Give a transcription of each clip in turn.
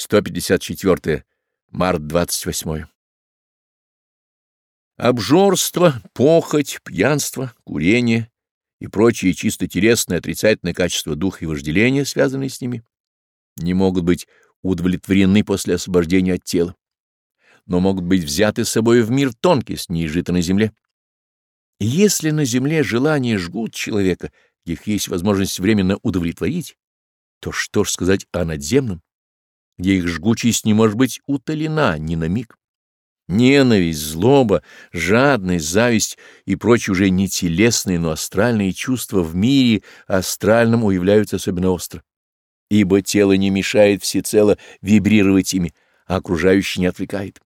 154. Март 28. Обжорство, похоть, пьянство, курение и прочие чисто телесные отрицательные качества духа и вожделения, связанные с ними, не могут быть удовлетворены после освобождения от тела, но могут быть взяты с собой в мир тонкий, снижито на земле. Если на земле желания жгут человека, их есть возможность временно удовлетворить, то что ж сказать о надземном? где Их жгучесть не может быть утолена ни на миг. Ненависть, злоба, жадность, зависть и прочие уже не телесные, но астральные чувства в мире астральном уявляются особенно остро, ибо тело не мешает всецело вибрировать ими, а окружающий не отвлекает.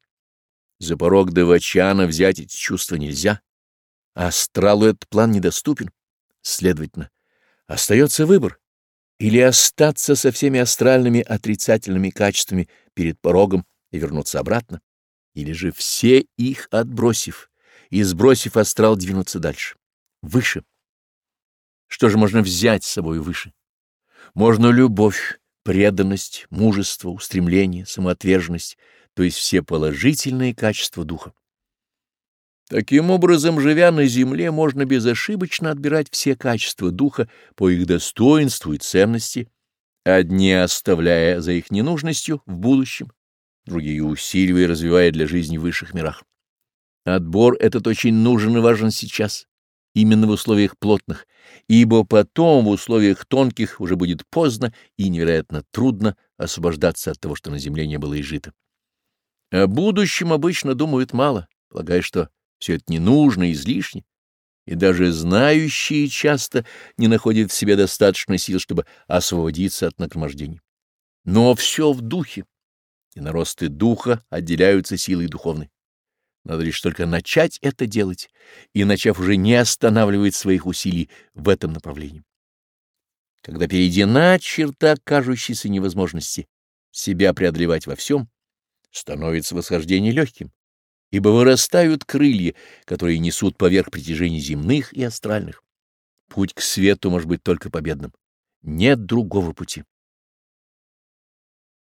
За порог Девачана взять эти чувства нельзя. Астралу этот план недоступен. Следовательно, остается выбор — или остаться со всеми астральными отрицательными качествами перед порогом и вернуться обратно, или же все их отбросив и сбросив астрал двинуться дальше, выше. Что же можно взять с собой выше? Можно любовь, преданность, мужество, устремление, самоотверженность, то есть все положительные качества духа. Таким образом, живя на земле, можно безошибочно отбирать все качества духа по их достоинству и ценности, одни оставляя за их ненужностью в будущем, другие усиливая и развивая для жизни в высших мирах. Отбор этот очень нужен и важен сейчас, именно в условиях плотных, ибо потом в условиях тонких уже будет поздно и невероятно трудно освобождаться от того, что на земле не было и жито. О будущем обычно думают мало, полагая, что все это не нужно, излишне. И даже знающие часто не находят в себе достаточно сил, чтобы освободиться от накромождений. Но все в духе, и на росты духа отделяются силой духовной. Надо лишь только начать это делать, и, начав уже, не останавливать своих усилий в этом направлении. Когда перейдена черта кажущейся невозможности себя преодолевать во всем, становится восхождение легким ибо вырастают крылья, которые несут поверх притяжений земных и астральных. Путь к свету может быть только победным. Нет другого пути.